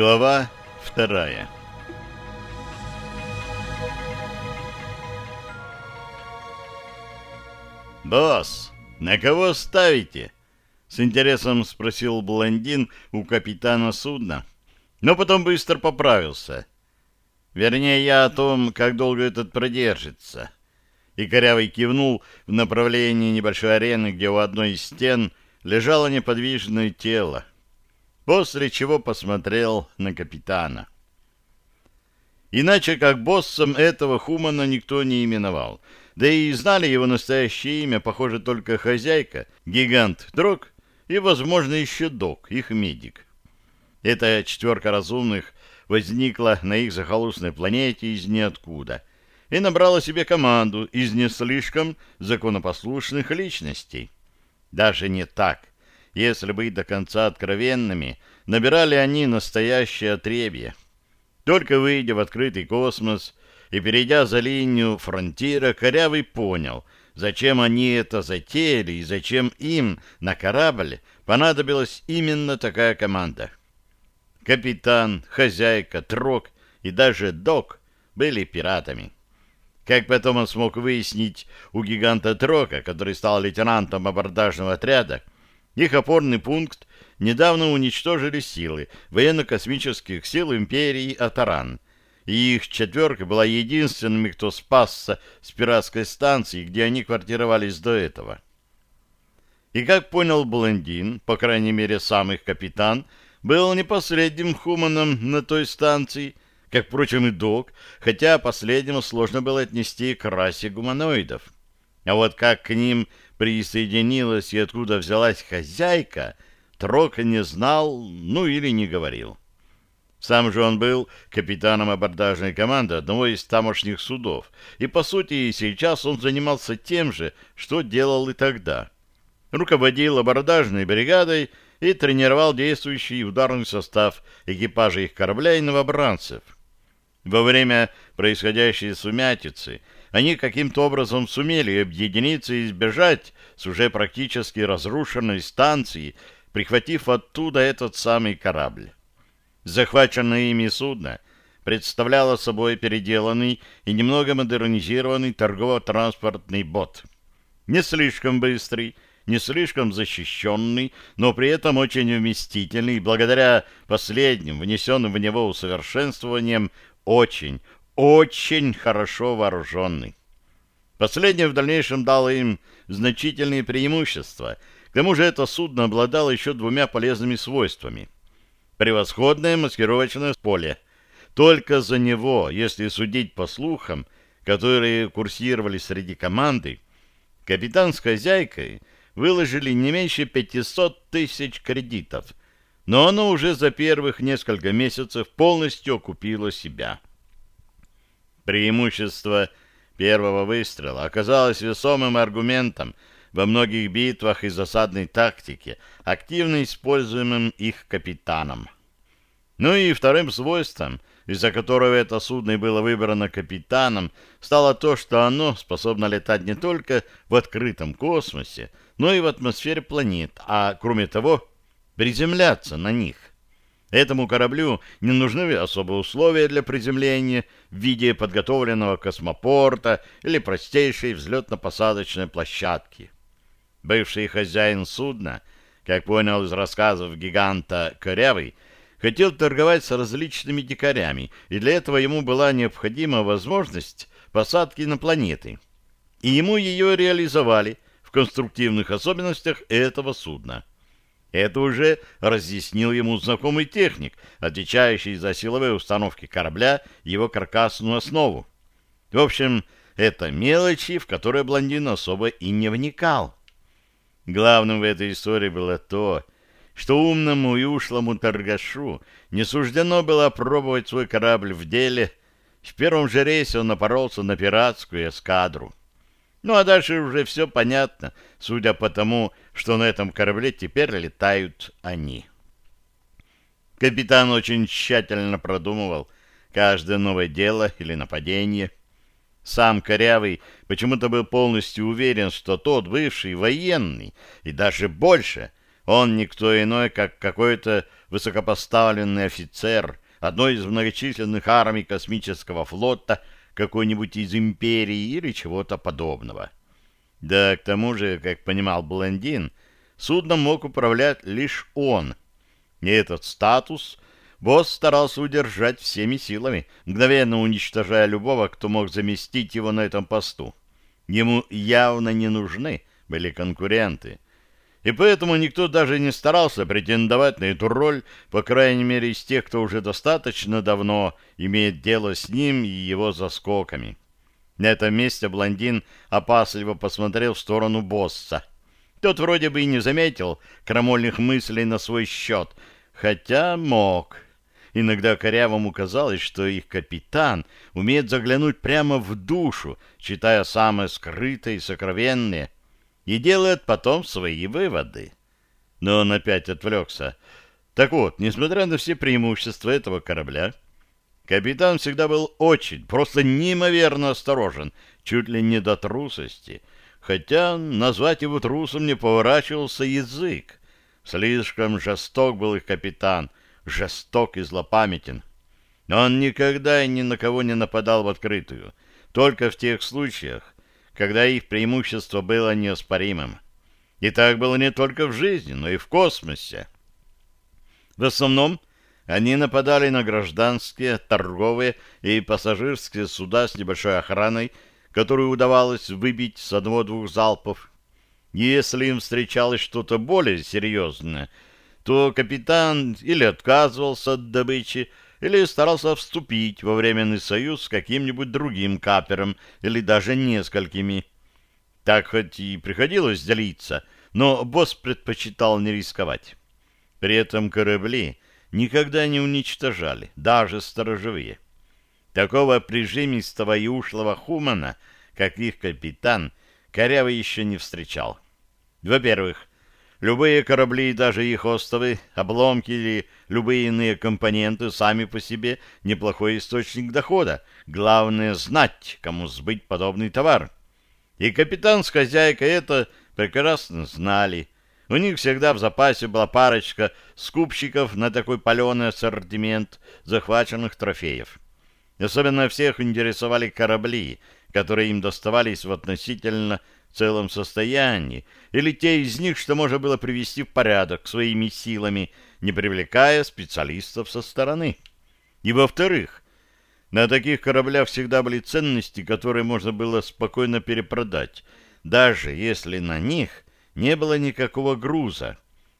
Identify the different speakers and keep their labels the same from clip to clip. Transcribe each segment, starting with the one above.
Speaker 1: Глава вторая «Босс, на кого ставите?» — с интересом спросил блондин у капитана судна, но потом быстро поправился. Вернее, я о том, как долго этот продержится. И Корявый кивнул в направлении небольшой арены, где у одной из стен лежало неподвижное тело, после чего посмотрел на капитана. Иначе как боссом этого Хумана никто не именовал. Да и знали его настоящее имя, похоже, только хозяйка, гигант Дрог и, возможно, еще Док, их медик. Эта четверка разумных возникла на их захолустной планете из ниоткуда и набрала себе команду из не слишком законопослушных личностей. Даже не так. Если быть до конца откровенными, набирали они настоящее отребье. Только выйдя в открытый космос и перейдя за линию фронтира, Корявый понял, зачем они это затеяли и зачем им на корабль понадобилась именно такая команда. Капитан, хозяйка, трок и даже док были пиратами. Как потом он смог выяснить у гиганта Трока, который стал лейтенантом абордажного отряда, их опорный пункт недавно уничтожили силы военно-космических сил империи Атаран, и их четверка была единственными, кто спасся с пиратской станции, где они квартировались до этого. И как понял блондин, по крайней мере сам их капитан, был не последним хуманом на той станции, как, впрочем, и док, хотя последнему сложно было отнести к расе гуманоидов. А вот как к ним присоединилась и откуда взялась хозяйка, Трок не знал, ну или не говорил. Сам же он был капитаном абордажной команды одного из тамошних судов, и, по сути, и сейчас он занимался тем же, что делал и тогда. Руководил абордажной бригадой и тренировал действующий ударный состав экипажа их корабля и новобранцев. Во время происходящей сумятицы они каким-то образом сумели объединиться и избежать с уже практически разрушенной станции, прихватив оттуда этот самый корабль. Захваченное ими судно представляло собой переделанный и немного модернизированный торгово-транспортный бот. Не слишком быстрый, не слишком защищенный, но при этом очень вместительный, благодаря последним внесенным в него усовершенствованиям очень, очень хорошо вооруженный. Последнее в дальнейшем дало им значительные преимущества. К тому же это судно обладало еще двумя полезными свойствами. Превосходное маскировочное поле. Только за него, если судить по слухам, которые курсировали среди команды, капитан с хозяйкой выложили не меньше 500 тысяч кредитов, но оно уже за первых несколько месяцев полностью окупило себя. Преимущество первого выстрела оказалось весомым аргументом во многих битвах и засадной тактике, активно используемым их капитаном. Ну и вторым свойством, из-за которого это судно было выбрано капитаном, стало то, что оно способно летать не только в открытом космосе, но и в атмосфере планет, а кроме того приземляться на них. Этому кораблю не нужны особые условия для приземления в виде подготовленного космопорта или простейшей взлетно-посадочной площадки. Бывший хозяин судна, как понял из рассказов гиганта Корявый, хотел торговать с различными дикарями, и для этого ему была необходима возможность посадки на планеты. И ему ее реализовали в конструктивных особенностях этого судна. Это уже разъяснил ему знакомый техник, отвечающий за силовые установки корабля и его каркасную основу. В общем, это мелочи, в которые блондин особо и не вникал. Главным в этой истории было то, что умному и ушлому торгашу не суждено было пробовать свой корабль в деле. В первом же рейсе он напоролся на пиратскую эскадру. Ну а дальше уже все понятно, судя по тому, что на этом корабле теперь летают они. Капитан очень тщательно продумывал каждое новое дело или нападение. Сам Корявый почему-то был полностью уверен, что тот бывший военный, и даже больше, он никто иной, как какой-то высокопоставленный офицер одной из многочисленных армий космического флота какой-нибудь из империи или чего-то подобного. Да, к тому же, как понимал блондин, судном мог управлять лишь он. И этот статус босс старался удержать всеми силами, мгновенно уничтожая любого, кто мог заместить его на этом посту. Ему явно не нужны были конкуренты. И поэтому никто даже не старался претендовать на эту роль, по крайней мере, из тех, кто уже достаточно давно имеет дело с ним и его заскоками. На этом месте блондин опасливо посмотрел в сторону босса. Тот вроде бы и не заметил крамольных мыслей на свой счет, хотя мог. Иногда корявому казалось, что их капитан умеет заглянуть прямо в душу, читая самое скрытое и сокровенное, и делает потом свои выводы. Но он опять отвлекся. Так вот, несмотря на все преимущества этого корабля, Капитан всегда был очень, просто неимоверно осторожен, чуть ли не до трусости, хотя назвать его трусом не поворачивался язык. Слишком жесток был их капитан, жесток и злопамятен. Но он никогда и ни на кого не нападал в открытую, только в тех случаях, когда их преимущество было неоспоримым. И так было не только в жизни, но и в космосе. В основном они нападали на гражданские, торговые и пассажирские суда с небольшой охраной, которую удавалось выбить с одного-двух залпов. Если им встречалось что-то более серьезное, то капитан или отказывался от добычи, или старался вступить во временный союз с каким-нибудь другим капером или даже несколькими. Так хоть и приходилось делиться, но босс предпочитал не рисковать. При этом корабли никогда не уничтожали, даже сторожевые. Такого прижимистого и ушлого хумана, как их капитан, Корявый еще не встречал. Во-первых, любые корабли, даже их остовы, обломки или любые иные компоненты сами по себе неплохой источник дохода. Главное знать, кому сбыть подобный товар. И капитан с хозяйкой это прекрасно знали – у них всегда в запасе была парочка скупщиков на такой паленый ассортимент захваченных трофеев. Особенно всех интересовали корабли, которые им доставались в относительно целом состоянии, или те из них, что можно было привести в порядок своими силами, не привлекая специалистов со стороны. И во-вторых, на таких кораблях всегда были ценности, которые можно было спокойно перепродать, даже если на них не было никакого груза,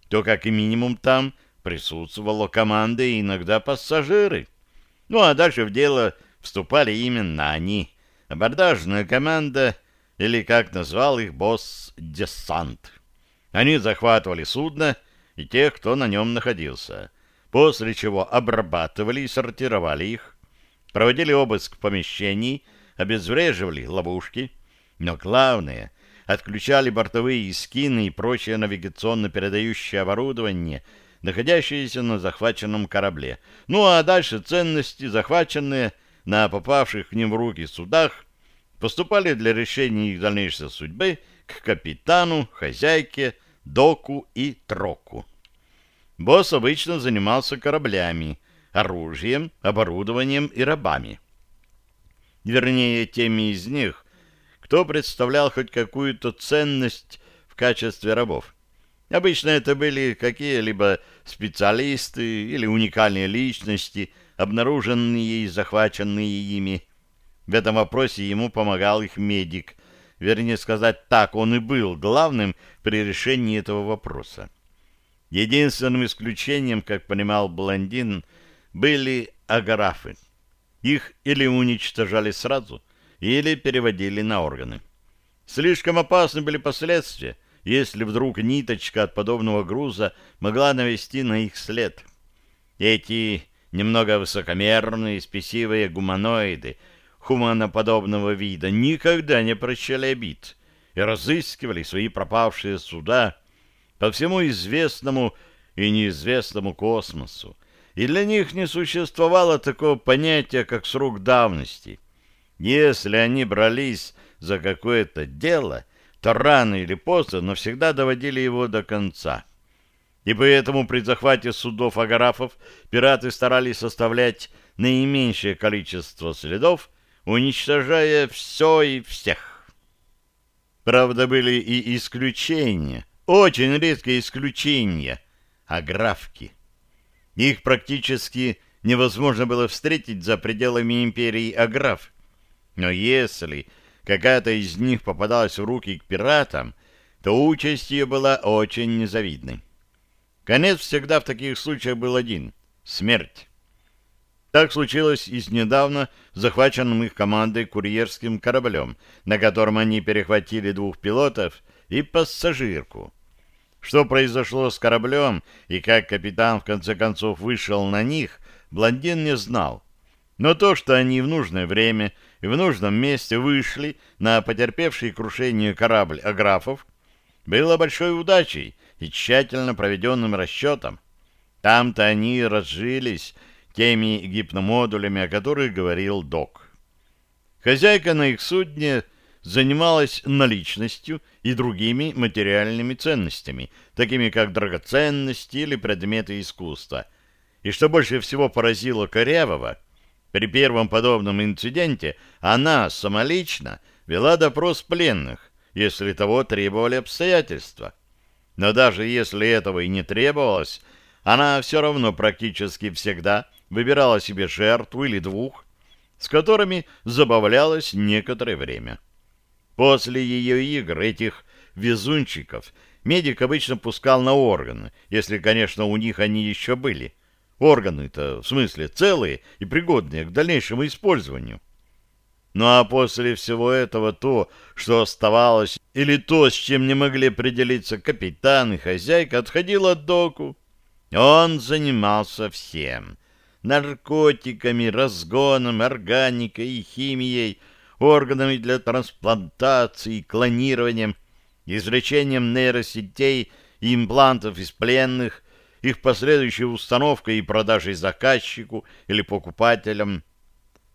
Speaker 1: то как и минимум там присутствовала команда и иногда пассажиры. Ну а дальше в дело вступали именно они, абордажная команда или, как назвал их босс, десант. Они захватывали судно и тех, кто на нем находился, после чего обрабатывали и сортировали их, проводили обыск помещений, обезвреживали ловушки, но главное — отключали бортовые скины и прочее навигационно-передающее оборудование, находящееся на захваченном корабле. Ну а дальше ценности, захваченные на попавших к ним в руки судах, поступали для решения их дальнейшей судьбы к капитану, хозяйке, доку и троку. Босс обычно занимался кораблями, оружием, оборудованием и рабами. Вернее, теми из них, кто представлял хоть какую-то ценность в качестве рабов. Обычно это были какие-либо специалисты или уникальные личности, обнаруженные и захваченные ими. В этом вопросе ему помогал их медик. Вернее сказать, так он и был главным при решении этого вопроса. Единственным исключением, как понимал блондин, были аграфы. Их или уничтожали сразу, или переводили на органы. Слишком опасны были последствия, если вдруг ниточка от подобного груза могла навести на их след. Эти немного высокомерные, спесивые гуманоиды хуманоподобного вида никогда не прощали обид и разыскивали свои пропавшие суда по всему известному и неизвестному космосу. И для них не существовало такого понятия, как срок давности — если они брались за какое-то дело, то рано или поздно, но всегда доводили его до конца. И поэтому при захвате судов агарафов пираты старались составлять наименьшее количество следов, уничтожая все и всех. Правда, были и исключения, очень редкие исключения, аграфки. Их практически невозможно было встретить за пределами империи Аграф. Но если какая-то из них попадалась в руки к пиратам, то участь ее была очень незавидной. Конец всегда в таких случаях был один — смерть. Так случилось и с недавно захваченным их командой курьерским кораблем, на котором они перехватили двух пилотов и пассажирку. Что произошло с кораблем и как капитан в конце концов вышел на них, блондин не знал. Но то, что они в нужное время и в нужном месте вышли на потерпевший крушение корабль Аграфов, было большой удачей и тщательно проведенным расчетом. Там-то они разжились теми гипномодулями, о которых говорил док. Хозяйка на их судне занималась наличностью и другими материальными ценностями, такими как драгоценности или предметы искусства. И что больше всего поразило Корявого, при первом подобном инциденте она самолично вела допрос пленных, если того требовали обстоятельства. Но даже если этого и не требовалось, она все равно практически всегда выбирала себе жертву или двух, с которыми забавлялась некоторое время. После ее игр этих везунчиков медик обычно пускал на органы, если, конечно, у них они еще были. Органы-то, в смысле, целые и пригодные к дальнейшему использованию. Ну а после всего этого то, что оставалось, или то, с чем не могли определиться капитан и хозяйка, отходило от доку. Он занимался всем. Наркотиками, разгоном, органикой и химией, органами для трансплантации, клонированием, извлечением нейросетей и имплантов из пленных, их последующей установкой и продажей заказчику или покупателям,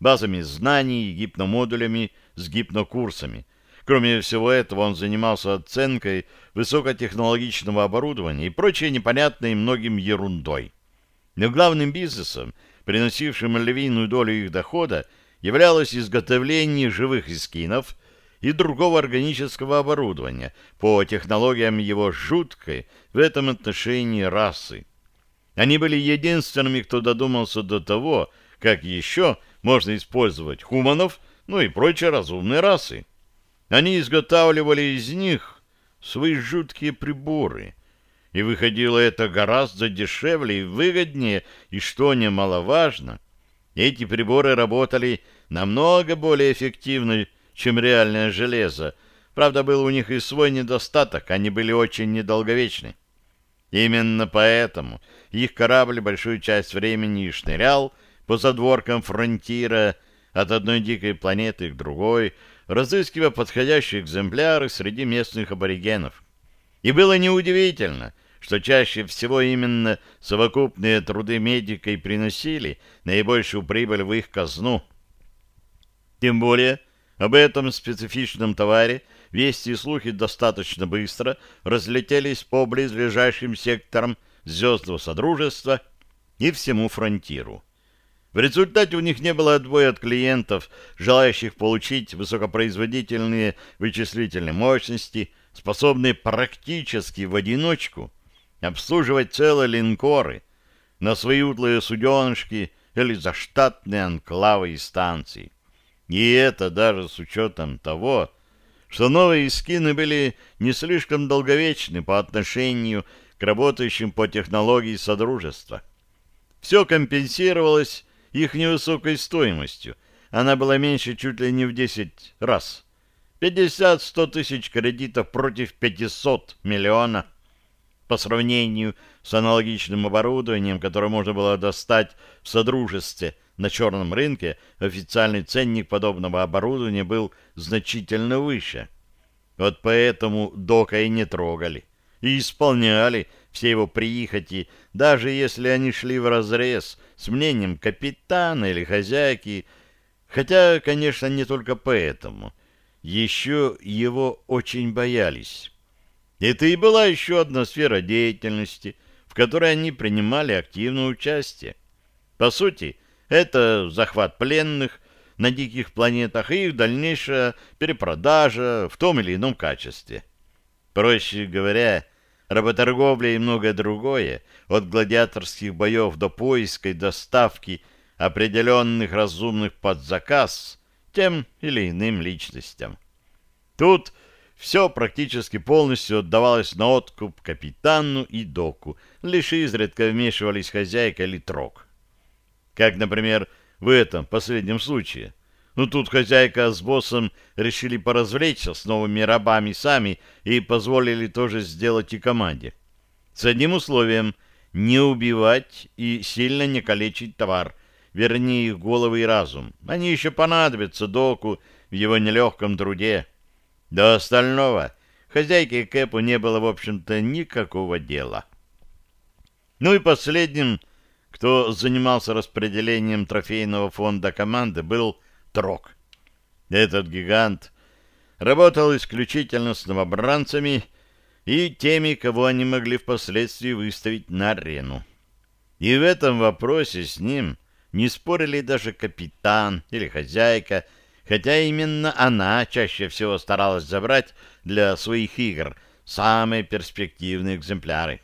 Speaker 1: базами знаний, гипномодулями с гипнокурсами. Кроме всего этого, он занимался оценкой высокотехнологичного оборудования и прочей непонятной многим ерундой. Но главным бизнесом, приносившим львиную долю их дохода, являлось изготовление живых эскинов и другого органического оборудования по технологиям его жуткой в этом отношении расы. Они были единственными, кто додумался до того, как еще можно использовать хуманов, ну и прочие разумные расы. Они изготавливали из них свои жуткие приборы, и выходило это гораздо дешевле и выгоднее, и, что немаловажно, эти приборы работали намного более эффективно, чем реальное железо. Правда, был у них и свой недостаток, они были очень недолговечны. Именно поэтому их корабль большую часть времени шнырял по задворкам фронтира от одной дикой планеты к другой, разыскивая подходящие экземпляры среди местных аборигенов. И было неудивительно, что чаще всего именно совокупные труды медика и приносили наибольшую прибыль в их казну. Тем более, об этом специфичном товаре вести и слухи достаточно быстро разлетелись по близлежащим секторам Звездного Содружества и всему фронтиру. В результате у них не было отбоя от клиентов, желающих получить высокопроизводительные вычислительные мощности, способные практически в одиночку обслуживать целые линкоры на свои утлые суденышки или заштатные анклавы и станции. И это даже с учетом того, что новые скины были не слишком долговечны по отношению к работающим по технологии Содружества. Все компенсировалось их невысокой стоимостью. Она была меньше чуть ли не в 10 раз. 50-100 тысяч кредитов против 500 миллиона. По сравнению с аналогичным оборудованием, которое можно было достать в Содружестве на черном рынке, официальный ценник подобного оборудования был значительно выше. Вот поэтому Дока и не трогали. И исполняли все его прихоти, даже если они шли вразрез с мнением капитана или хозяйки, хотя, конечно, не только поэтому. Еще его очень боялись. Это и была еще одна сфера деятельности, которой они принимали активное участие. По сути, это захват пленных на диких планетах и их дальнейшая перепродажа в том или ином качестве. Проще говоря, работорговля и многое другое, от гладиаторских боев до поиска и доставки определенных разумных под заказ тем или иным личностям. Тут все практически полностью отдавалось на откуп капитану и доку, лишь изредка вмешивались хозяйка или трог. Как, например, в этом последнем случае. Ну, тут хозяйка с боссом решили поразвлечься с новыми рабами сами и позволили тоже сделать и команде. С одним условием — не убивать и сильно не калечить товар, вернее их головы и разум. Они еще понадобятся доку в его нелегком труде. До остального хозяйке Кэпу не было, в общем-то, никакого дела. Ну и последним, кто занимался распределением трофейного фонда команды, был Трок. Этот гигант работал исключительно с новобранцами и теми, кого они могли впоследствии выставить на арену. И в этом вопросе с ним не спорили даже капитан или хозяйка, хотя именно она чаще всего старалась забрать для своих игр самые перспективные экземпляры.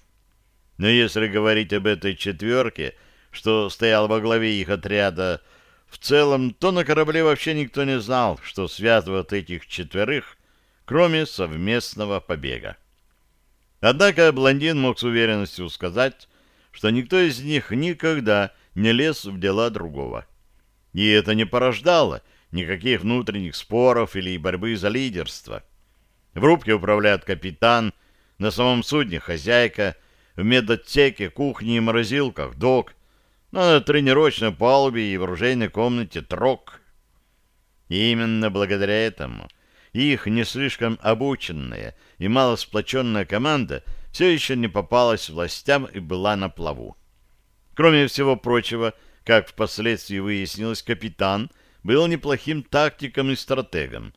Speaker 1: Но если говорить об этой четверке, что стоял во главе их отряда, в целом, то на корабле вообще никто не знал, что связывает этих четверых, кроме совместного побега. Однако блондин мог с уверенностью сказать, что никто из них никогда не лез в дела другого. И это не порождало никаких внутренних споров или борьбы за лидерство. В рубке управляет капитан, на самом судне хозяйка, в медотсеке, кухне и морозилках док, на тренировочной палубе и в оружейной комнате трок. И именно благодаря этому их не слишком обученная и мало сплоченная команда все еще не попалась властям и была на плаву. Кроме всего прочего, как впоследствии выяснилось, капитан был неплохим тактиком и стратегом.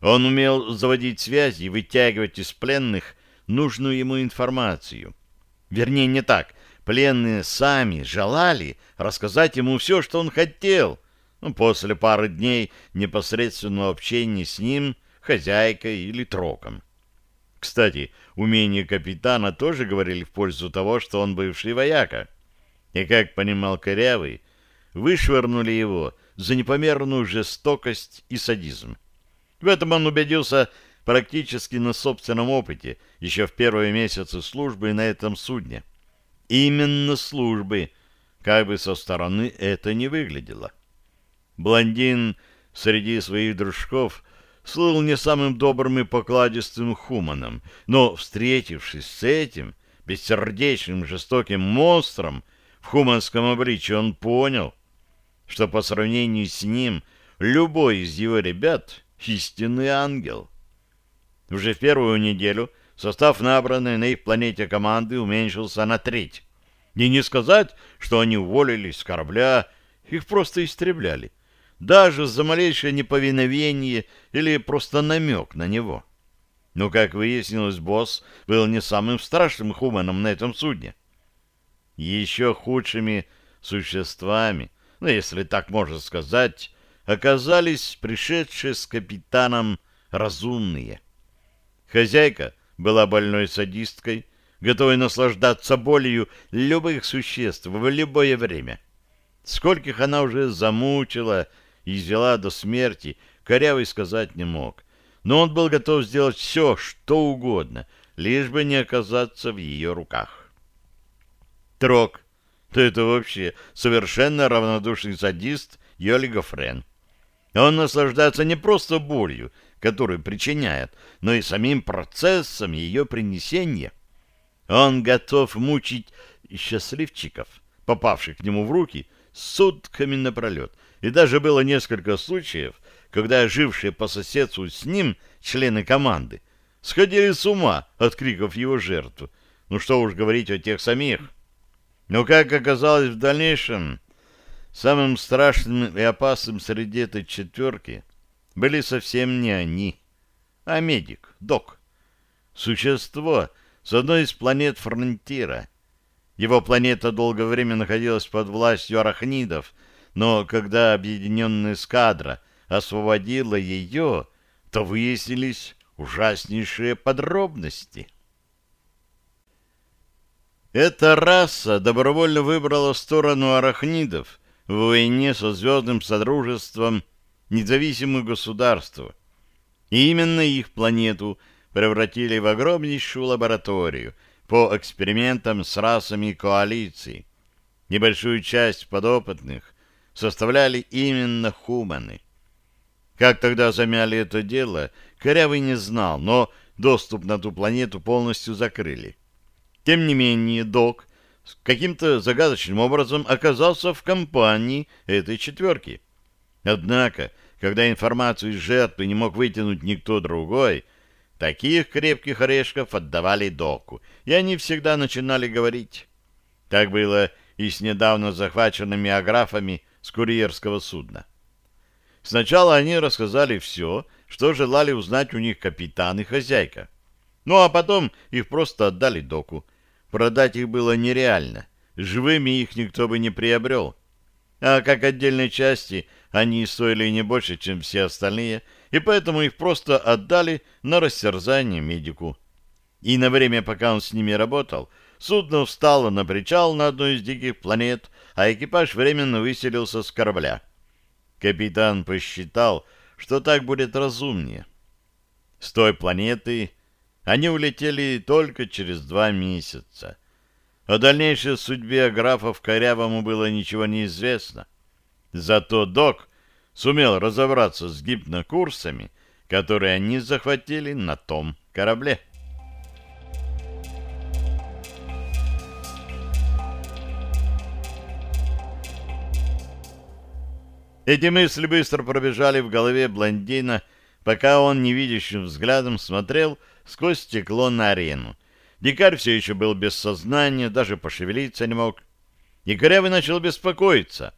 Speaker 1: Он умел заводить связи и вытягивать из пленных нужную ему информацию. Вернее, не так. Пленные сами желали рассказать ему все, что он хотел. Ну, после пары дней непосредственного общения с ним, хозяйкой или троком. Кстати, умения капитана тоже говорили в пользу того, что он бывший вояка. И, как понимал Корявый, вышвырнули его за непомерную жестокость и садизм. В этом он убедился практически на собственном опыте еще в первые месяцы службы на этом судне. Именно службы, как бы со стороны это не выглядело. Блондин среди своих дружков слыл не самым добрым и покладистым хуманом, но, встретившись с этим бессердечным жестоким монстром в хуманском обличье, он понял, что по сравнению с ним любой из его ребят — истинный ангел. Уже в первую неделю состав набранной на их планете команды уменьшился на треть. И не сказать, что они уволились с корабля, их просто истребляли — даже за малейшее неповиновение или просто намек на него. Но, как выяснилось, босс был не самым страшным хуманом на этом судне. Еще худшими существами, ну, если так можно сказать, оказались пришедшие с капитаном разумные. Хозяйка была больной садисткой, готовой наслаждаться болью любых существ в любое время. Скольких она уже замучила, и извела до смерти, корявый сказать не мог. Но он был готов сделать все, что угодно, лишь бы не оказаться в ее руках. Трок. Да это вообще совершенно равнодушный садист Йоли Гофрен. Он наслаждается не просто болью, которую причиняет, но и самим процессом ее принесения. Он готов мучить счастливчиков, попавших к нему в руки, сутками напролет, и даже было несколько случаев, когда жившие по соседству с ним члены команды сходили с ума от криков его жертв. Ну что уж говорить о тех самих. Но, как оказалось в дальнейшем, самым страшным и опасным среди этой четверки были совсем не они, а медик, док. Существо с одной из планет Фронтира. Его планета долгое время находилась под властью арахнидов, но когда объединенная эскадра освободила ее, то выяснились ужаснейшие подробности. Эта раса добровольно выбрала сторону арахнидов в войне со Звездным Содружеством независимых государств. И именно их планету превратили в огромнейшую лабораторию по экспериментам с расами коалиции. Небольшую часть подопытных составляли именно хуманы. Как тогда замяли это дело, Корявый не знал, но доступ на ту планету полностью закрыли. Тем не менее, док каким-то загадочным образом оказался в компании этой четверки. Однако, когда информацию из жертвы не мог вытянуть никто другой, таких крепких орешков отдавали доку, и они всегда начинали говорить. Так было и с недавно захваченными аграфами с курьерского судна. Сначала они рассказали все, что желали узнать у них капитан и хозяйка. Ну а потом их просто отдали доку, Продать их было нереально. Живыми их никто бы не приобрел. А как отдельные части, они стоили не больше, чем все остальные, и поэтому их просто отдали на растерзание медику. И на время, пока он с ними работал, судно встало на причал на одной из диких планет, а экипаж временно выселился с корабля. Капитан посчитал, что так будет разумнее. С той планеты они улетели только через два месяца. О дальнейшей судьбе графов Корявому было ничего не известно. Зато док сумел разобраться с гипнокурсами, которые они захватили на том корабле. Эти мысли быстро пробежали в голове блондина, пока он невидящим взглядом смотрел сквозь стекло на арену. Дикарь все еще был без сознания, даже пошевелиться не мог. И начал беспокоиться.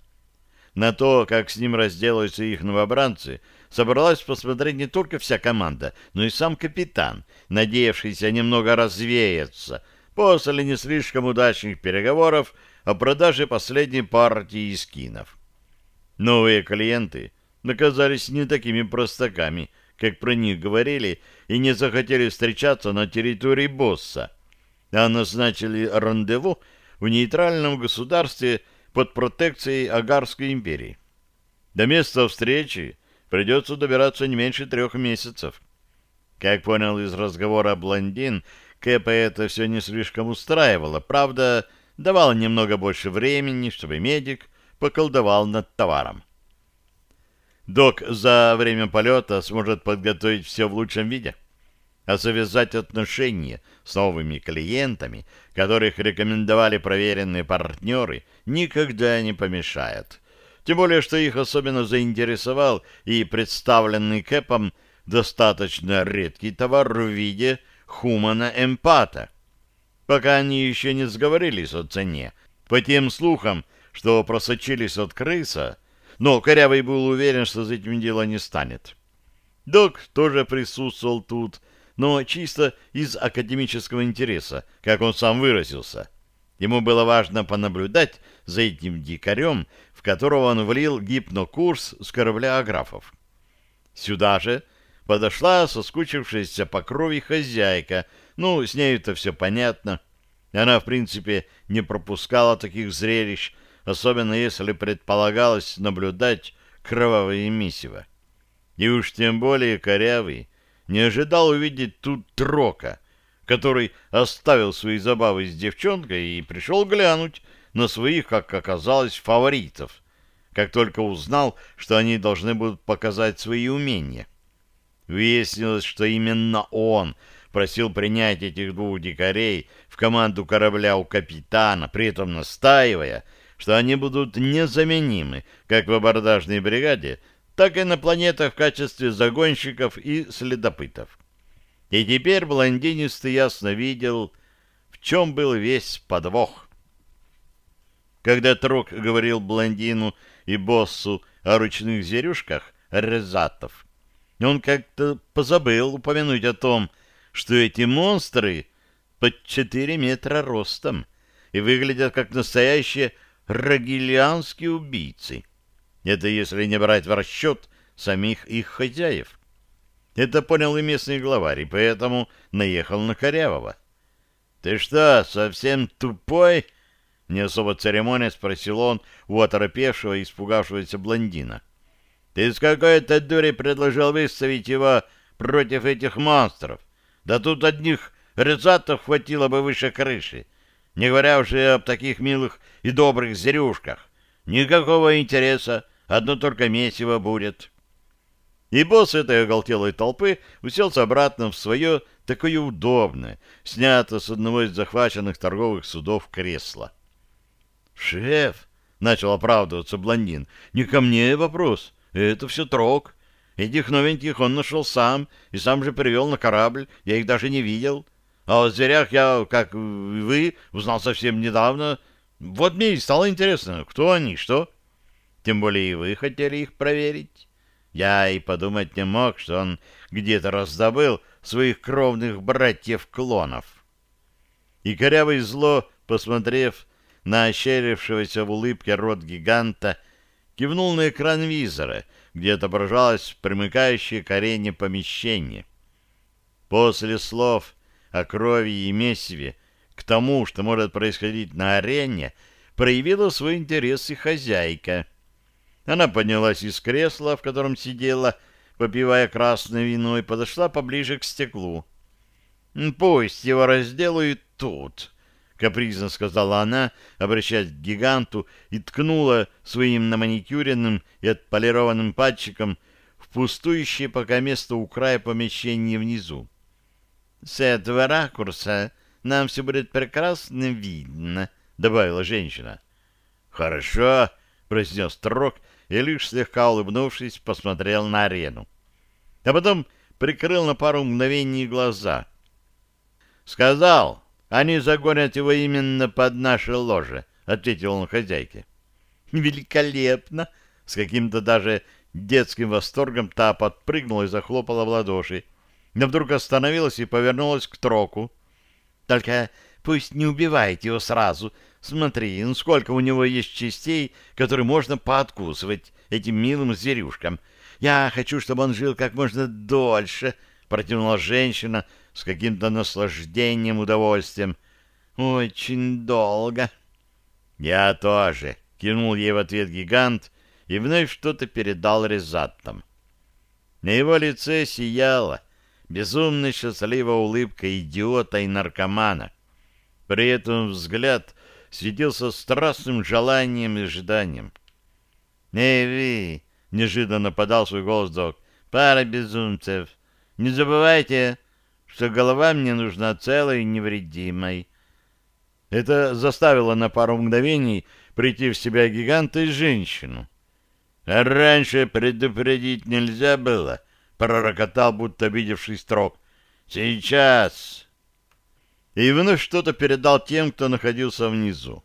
Speaker 1: На то, как с ним разделаются их новобранцы, собралась посмотреть не только вся команда, но и сам капитан, надеявшийся немного развеяться после не слишком удачных переговоров о продаже последней партии скинов. Новые клиенты оказались не такими простаками — как про них говорили, и не захотели встречаться на территории босса, а назначили рандеву в нейтральном государстве под протекцией Агарской империи. До места встречи придется добираться не меньше трех месяцев. Как понял из разговора блондин, Кэпа это все не слишком устраивало, правда, давал немного больше времени, чтобы медик поколдовал над товаром. Док за время полета сможет подготовить все в лучшем виде, а завязать отношения с новыми клиентами, которых рекомендовали проверенные партнеры, никогда не помешает. Тем более, что их особенно заинтересовал и представленный Кэпом достаточно редкий товар в виде хумана-эмпата. Пока они еще не сговорились о цене, по тем слухам, что просочились от крыса, но Корявый был уверен, что с этим дело не станет. Док тоже присутствовал тут, но чисто из академического интереса, как он сам выразился. Ему было важно понаблюдать за этим дикарем, в которого он влил гипнокурс с корабля аграфов. Сюда же подошла соскучившаяся по крови хозяйка. Ну, с нею-то все понятно. Она, в принципе, не пропускала таких зрелищ, особенно если предполагалось наблюдать кровавое месиво. И уж тем более корявый не ожидал увидеть тут трока, который оставил свои забавы с девчонкой и пришел глянуть на своих, как оказалось, фаворитов, как только узнал, что они должны будут показать свои умения. Выяснилось, что именно он просил принять этих двух дикарей в команду корабля у капитана, при этом настаивая, что они будут незаменимы как в абордажной бригаде, так и на планетах в качестве загонщиков и следопытов. И теперь блондинистый ясно видел, в чем был весь подвох. Когда Трок говорил блондину и боссу о ручных зерюшках резатов, он как-то позабыл упомянуть о том, что эти монстры под четыре метра ростом — и выглядят как настоящие рагилианские убийцы. Это если не брать в расчет самих их хозяев. Это понял и местный главарь, и поэтому наехал на Корявого. — Ты что, совсем тупой? — не особо церемония спросил он у оторопевшего и испугавшегося блондина. — Ты с какой-то дури предложил выставить его против этих монстров? Да тут одних резатов хватило бы выше крыши, не говоря уже об таких милых и добрых зверюшках. Никакого интереса, одно только месиво будет. И босс этой оголтелой толпы уселся обратно в свое такое удобное, снято с одного из захваченных торговых судов кресло. «Шеф!» — начал оправдываться блондин. «Не ко мне вопрос. Это все трог. Этих новеньких он нашел сам и сам же привел на корабль. Я их даже не видел. А о зверях я, как вы, узнал совсем недавно. Вот мне и стало интересно, кто они, что. Тем более и вы хотели их проверить. Я и подумать не мог, что он где-то раздобыл своих кровных братьев-клонов. И корявый зло, посмотрев на ощерившегося в улыбке рот гиганта, кивнул на экран визора, где отображалось примыкающее к арене помещение. После слов о крови и месиве к тому, что может происходить на арене, проявила свой интерес и хозяйка. Она поднялась из кресла, в котором сидела, попивая красное вино, и подошла поближе к стеклу. «Пусть его разделают тут», — капризно сказала она, обращаясь к гиганту, и ткнула своим наманикюренным и отполированным пальчиком в пустующее пока место у края помещения внизу. «С этого ракурса нам все будет прекрасно видно», — добавила женщина. «Хорошо», — произнес Трок, и лишь слегка улыбнувшись, посмотрел на арену. А потом прикрыл на пару мгновений глаза. «Сказал, они загонят его именно под наше ложе», — ответил он хозяйке. «Великолепно!» — с каким-то даже детским восторгом та подпрыгнула и захлопала в ладоши но вдруг остановилась и повернулась к Троку. «Только пусть не убивайте его сразу. Смотри, ну сколько у него есть частей, которые можно пооткусывать этим милым зверюшкам. Я хочу, чтобы он жил как можно дольше», — протянула женщина с каким-то наслаждением, удовольствием. «Очень долго». «Я тоже», — кинул ей в ответ гигант и вновь что-то передал резаттам. На его лице сияло безумно счастливая улыбка идиота и наркомана. При этом взгляд светился страстным желанием и ожиданием. «Эй, вы!» — неожиданно подал свой голос док. «Пара безумцев! Не забывайте, что голова мне нужна целой и невредимой». Это заставило на пару мгновений прийти в себя гиганта и женщину. А раньше предупредить нельзя было —— пророкотал, будто видевший строк. «Сейчас!» И вновь что-то передал тем, кто находился внизу.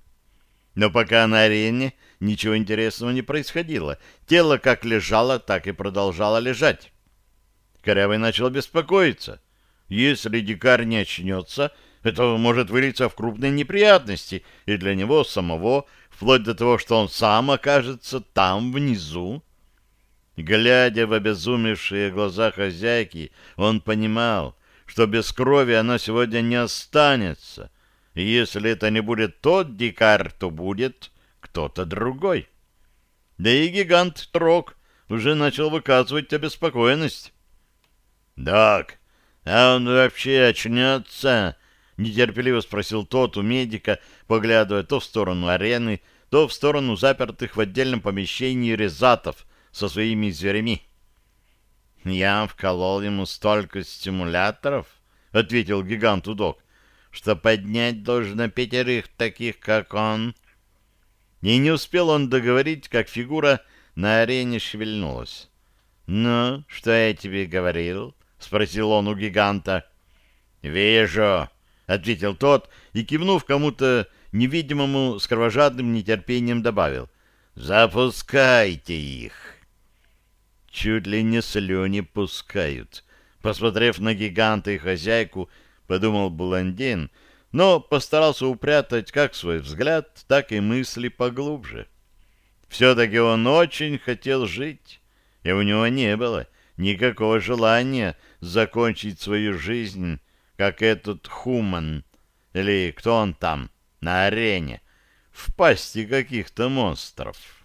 Speaker 1: Но пока на арене ничего интересного не происходило. Тело как лежало, так и продолжало лежать. Корявый начал беспокоиться. Если дикарь не очнется, это может вылиться в крупные неприятности и для него самого, вплоть до того, что он сам окажется там, внизу. Глядя в обезумевшие глаза хозяйки, он понимал, что без крови она сегодня не останется, и если это не будет тот дикарь, то будет кто-то другой. Да и гигант Трок уже начал выказывать обеспокоенность. «Док, а он вообще очнется?» — нетерпеливо спросил тот у медика, поглядывая то в сторону арены, то в сторону запертых в отдельном помещении резатов, со своими зверями. «Я вколол ему столько стимуляторов», — ответил гиганту док, «что поднять должно пятерых таких, как он». И не успел он договорить, как фигура на арене шевельнулась. «Ну, что я тебе говорил?» — спросил он у гиганта. «Вижу», — ответил тот и, кивнув кому-то невидимому с кровожадным нетерпением, добавил. «Запускайте их». Чуть ли не слюни пускают. Посмотрев на гиганта и хозяйку, подумал блондин, но постарался упрятать как свой взгляд, так и мысли поглубже. Все-таки он очень хотел жить, и у него не было никакого желания закончить свою жизнь, как этот Хуман, или кто он там, на арене, в пасти каких-то монстров.